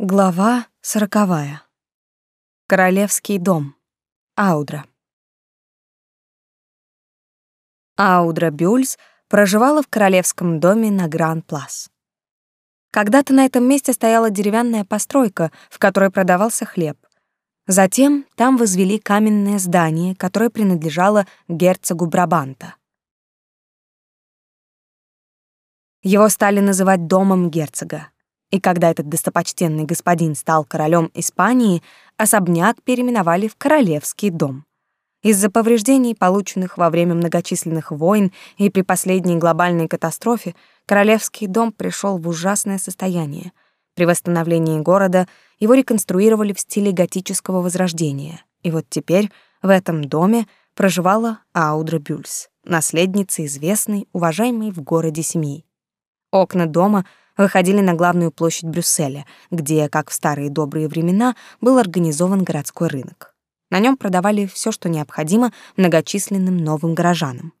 Глава сороковая. Королевский дом. Аудра. Аудра Бюльс проживала в королевском доме на Гран-Плас. Когда-то на этом месте стояла деревянная постройка, в которой продавался хлеб. Затем там возвели каменное здание, которое принадлежало герцогу Брабанта. Его стали называть домом герцога. И когда этот достопочтенный господин стал королем Испании, особняк переименовали в Королевский дом. Из-за повреждений, полученных во время многочисленных войн и при последней глобальной катастрофе, Королевский дом пришел в ужасное состояние. При восстановлении города его реконструировали в стиле готического возрождения. И вот теперь в этом доме проживала Аудра Бюльс, наследница известной, уважаемой в городе семьи. Окна дома — выходили на главную площадь Брюсселя, где, как в старые добрые времена, был организован городской рынок. На нем продавали все, что необходимо многочисленным новым горожанам.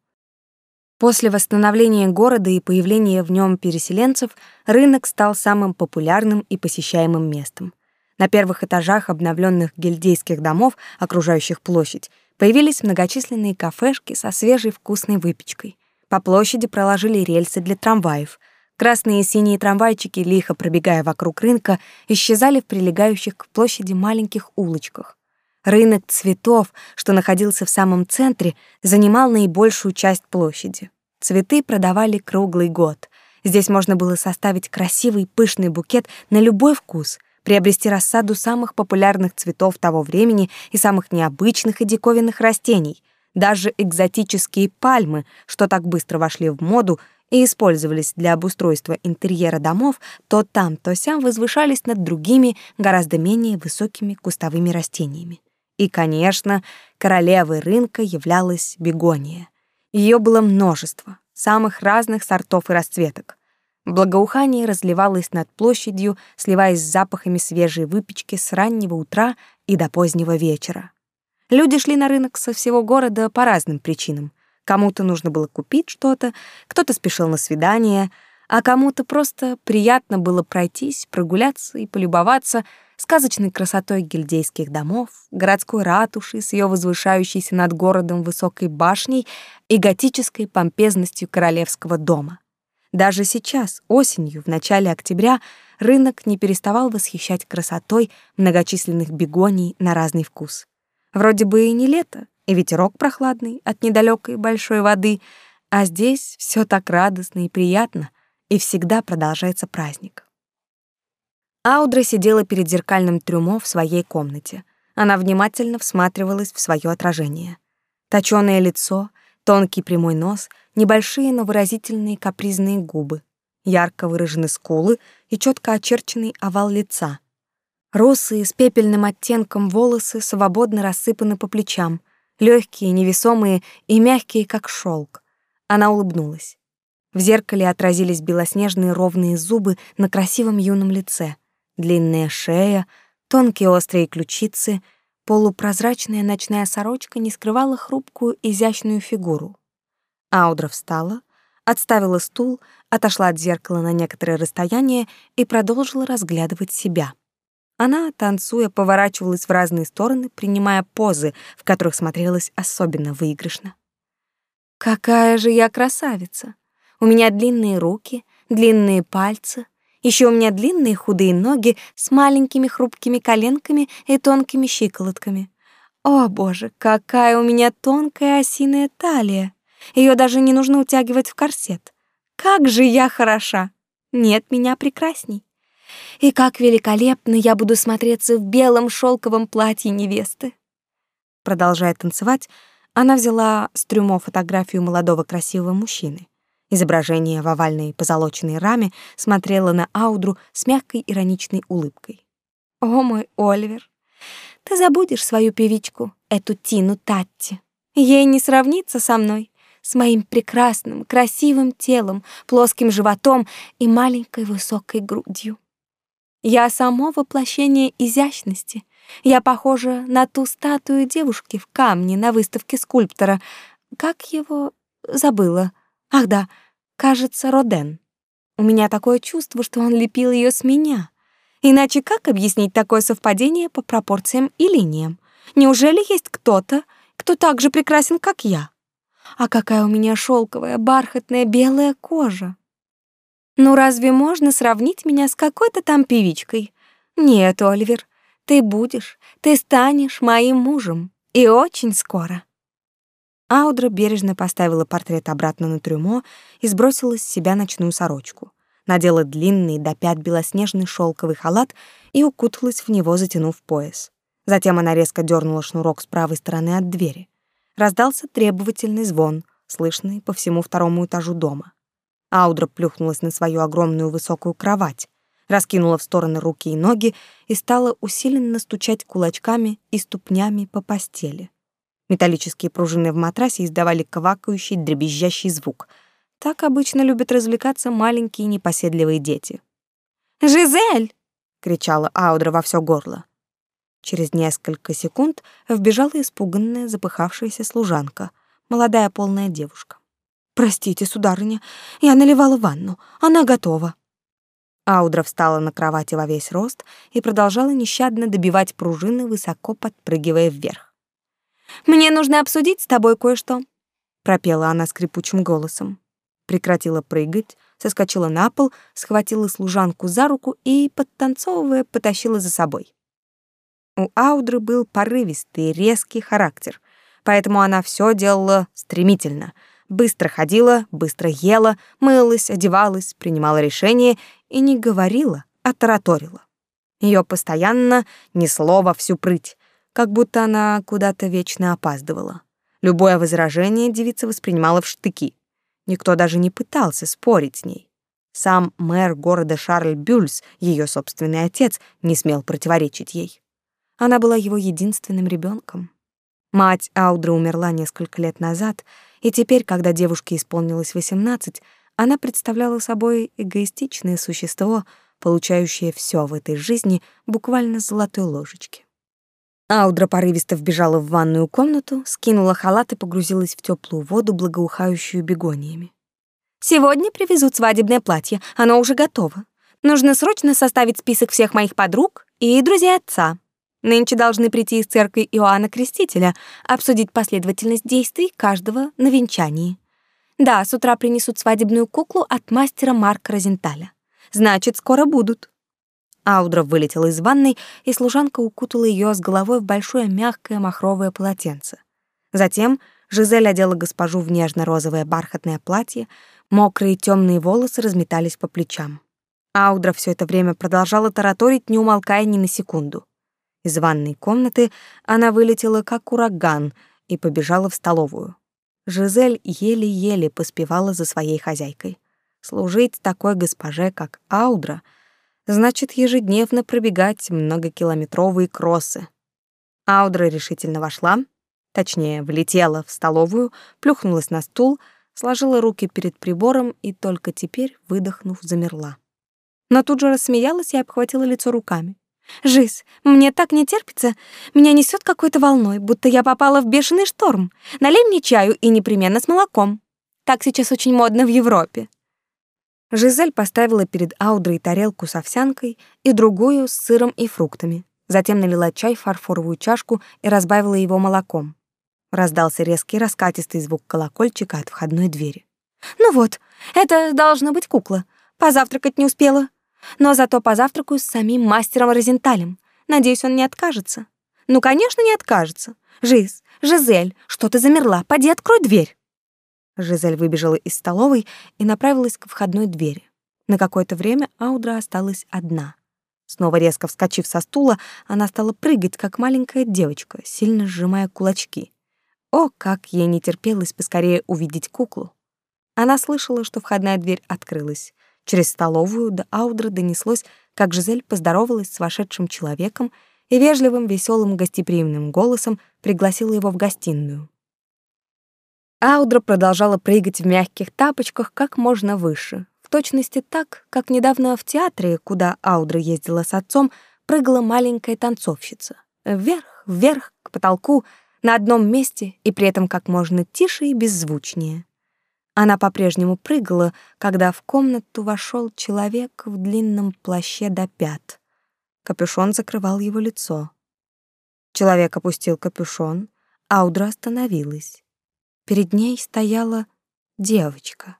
После восстановления города и появления в нем переселенцев рынок стал самым популярным и посещаемым местом. На первых этажах обновленных гильдейских домов, окружающих площадь, появились многочисленные кафешки со свежей вкусной выпечкой. По площади проложили рельсы для трамваев — Красные и синие трамвайчики, лихо пробегая вокруг рынка, исчезали в прилегающих к площади маленьких улочках. Рынок цветов, что находился в самом центре, занимал наибольшую часть площади. Цветы продавали круглый год. Здесь можно было составить красивый пышный букет на любой вкус, приобрести рассаду самых популярных цветов того времени и самых необычных и диковинных растений. Даже экзотические пальмы, что так быстро вошли в моду, и использовались для обустройства интерьера домов, то там, то сям возвышались над другими, гораздо менее высокими кустовыми растениями. И, конечно, королевой рынка являлась бегония. Ее было множество, самых разных сортов и расцветок. Благоухание разливалось над площадью, сливаясь с запахами свежей выпечки с раннего утра и до позднего вечера. Люди шли на рынок со всего города по разным причинам — Кому-то нужно было купить что-то, кто-то спешил на свидание, а кому-то просто приятно было пройтись, прогуляться и полюбоваться сказочной красотой гильдейских домов, городской ратуши с ее возвышающейся над городом высокой башней и готической помпезностью королевского дома. Даже сейчас, осенью, в начале октября, рынок не переставал восхищать красотой многочисленных бегоний на разный вкус. Вроде бы и не лето, и ветерок прохладный от недалекой большой воды, а здесь все так радостно и приятно, и всегда продолжается праздник. Аудра сидела перед зеркальным трюмо в своей комнате. Она внимательно всматривалась в свое отражение. Точёное лицо, тонкий прямой нос, небольшие, но выразительные капризные губы, ярко выражены скулы и четко очерченный овал лица. Русые с пепельным оттенком волосы свободно рассыпаны по плечам — легкие, невесомые и мягкие, как шелк. Она улыбнулась. В зеркале отразились белоснежные ровные зубы на красивом юном лице, длинная шея, тонкие острые ключицы, полупрозрачная ночная сорочка не скрывала хрупкую, изящную фигуру. Аудра встала, отставила стул, отошла от зеркала на некоторое расстояние и продолжила разглядывать себя. Она, танцуя, поворачивалась в разные стороны, принимая позы, в которых смотрелась особенно выигрышно. «Какая же я красавица! У меня длинные руки, длинные пальцы, еще у меня длинные худые ноги с маленькими хрупкими коленками и тонкими щиколотками. О, боже, какая у меня тонкая осиная талия! Ее даже не нужно утягивать в корсет. Как же я хороша! Нет меня прекрасней!» И как великолепно я буду смотреться в белом шелковом платье невесты. Продолжая танцевать, она взяла с трюмо фотографию молодого красивого мужчины. Изображение в овальной позолоченной раме смотрело на Аудру с мягкой ироничной улыбкой. «О, мой Оливер, ты забудешь свою певичку, эту Тину Татти. Ей не сравнится со мной, с моим прекрасным, красивым телом, плоским животом и маленькой высокой грудью. Я само воплощение изящности. Я похожа на ту статую девушки в камне на выставке скульптора. Как его забыла? Ах да, кажется, Роден. У меня такое чувство, что он лепил ее с меня. Иначе как объяснить такое совпадение по пропорциям и линиям? Неужели есть кто-то, кто так же прекрасен, как я? А какая у меня шелковая, бархатная, белая кожа! Ну разве можно сравнить меня с какой-то там певичкой? Нет, Оливер, ты будешь, ты станешь моим мужем. И очень скоро. Аудра бережно поставила портрет обратно на трюмо и сбросила с себя ночную сорочку. Надела длинный до пят белоснежный шелковый халат и укуталась в него, затянув пояс. Затем она резко дернула шнурок с правой стороны от двери. Раздался требовательный звон, слышный по всему второму этажу дома. Аудра плюхнулась на свою огромную высокую кровать, раскинула в стороны руки и ноги и стала усиленно стучать кулачками и ступнями по постели. Металлические пружины в матрасе издавали квакающий, дребезжащий звук. Так обычно любят развлекаться маленькие непоседливые дети. «Жизель!» — кричала Аудра во все горло. Через несколько секунд вбежала испуганная, запыхавшаяся служанка, молодая полная девушка. «Простите, сударыня, я наливала ванну, она готова». Аудра встала на кровати во весь рост и продолжала нещадно добивать пружины, высоко подпрыгивая вверх. Мне нужно обсудить с тобой кое-что, пропела она скрипучим голосом. Прекратила прыгать, соскочила на пол, схватила служанку за руку и, подтанцовывая, потащила за собой. У Аудры был порывистый, резкий характер, поэтому она все делала стремительно. Быстро ходила, быстро ела, мылась, одевалась, принимала решения и не говорила, а тараторила. Ее постоянно несло во всю прыть, как будто она куда-то вечно опаздывала. Любое возражение девица воспринимала в штыки. Никто даже не пытался спорить с ней. Сам мэр города Шарль Бюльс, ее собственный отец, не смел противоречить ей. Она была его единственным ребенком. Мать Аудры умерла несколько лет назад, и теперь, когда девушке исполнилось 18, она представляла собой эгоистичное существо, получающее все в этой жизни буквально золотой ложечки. Аудра порывисто вбежала в ванную комнату, скинула халат и погрузилась в теплую воду, благоухающую бегониями. «Сегодня привезут свадебное платье, оно уже готово. Нужно срочно составить список всех моих подруг и друзей отца. Нынче должны прийти из церкви Иоанна Крестителя, обсудить последовательность действий каждого на венчании. Да, с утра принесут свадебную куклу от мастера Марка Розенталя. Значит, скоро будут». Аудра вылетела из ванной, и служанка укутала ее с головой в большое мягкое махровое полотенце. Затем Жизель одела госпожу в нежно-розовое бархатное платье, мокрые темные волосы разметались по плечам. Аудра все это время продолжала тараторить, не умолкая ни на секунду. Из ванной комнаты она вылетела как ураган и побежала в столовую. Жизель еле-еле поспевала за своей хозяйкой. Служить такой госпоже, как Аудра — значит ежедневно пробегать многокилометровые кроссы. Аудра решительно вошла, точнее, влетела в столовую, плюхнулась на стул, сложила руки перед прибором и только теперь, выдохнув, замерла. Но тут же рассмеялась и обхватила лицо руками. «Жиз, мне так не терпится. Меня несет какой-то волной, будто я попала в бешеный шторм. Налей мне чаю и непременно с молоком. Так сейчас очень модно в Европе». Жизель поставила перед Аудрой тарелку с овсянкой и другую с сыром и фруктами. Затем налила чай в фарфоровую чашку и разбавила его молоком. Раздался резкий раскатистый звук колокольчика от входной двери. «Ну вот, это должна быть кукла. Позавтракать не успела. Но зато позавтракаю с самим мастером Розенталем. Надеюсь, он не откажется». «Ну, конечно, не откажется. Жиз, Жизель, что ты замерла? Поди открой дверь». Жизель выбежала из столовой и направилась к входной двери. На какое-то время Аудра осталась одна. Снова резко вскочив со стула, она стала прыгать, как маленькая девочка, сильно сжимая кулачки. О, как ей не терпелось поскорее увидеть куклу. Она слышала, что входная дверь открылась. Через столовую до Аудры донеслось, как Жизель поздоровалась с вошедшим человеком и вежливым, веселым, гостеприимным голосом пригласила его в гостиную. Аудра продолжала прыгать в мягких тапочках как можно выше, в точности так, как недавно в театре, куда Аудра ездила с отцом, прыгала маленькая танцовщица. Вверх, вверх, к потолку, на одном месте и при этом как можно тише и беззвучнее. Она по-прежнему прыгала, когда в комнату вошел человек в длинном плаще до пят. Капюшон закрывал его лицо. Человек опустил капюшон, Аудра остановилась. Перед ней стояла девочка.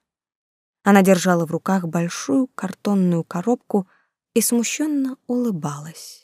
Она держала в руках большую картонную коробку и смущенно улыбалась.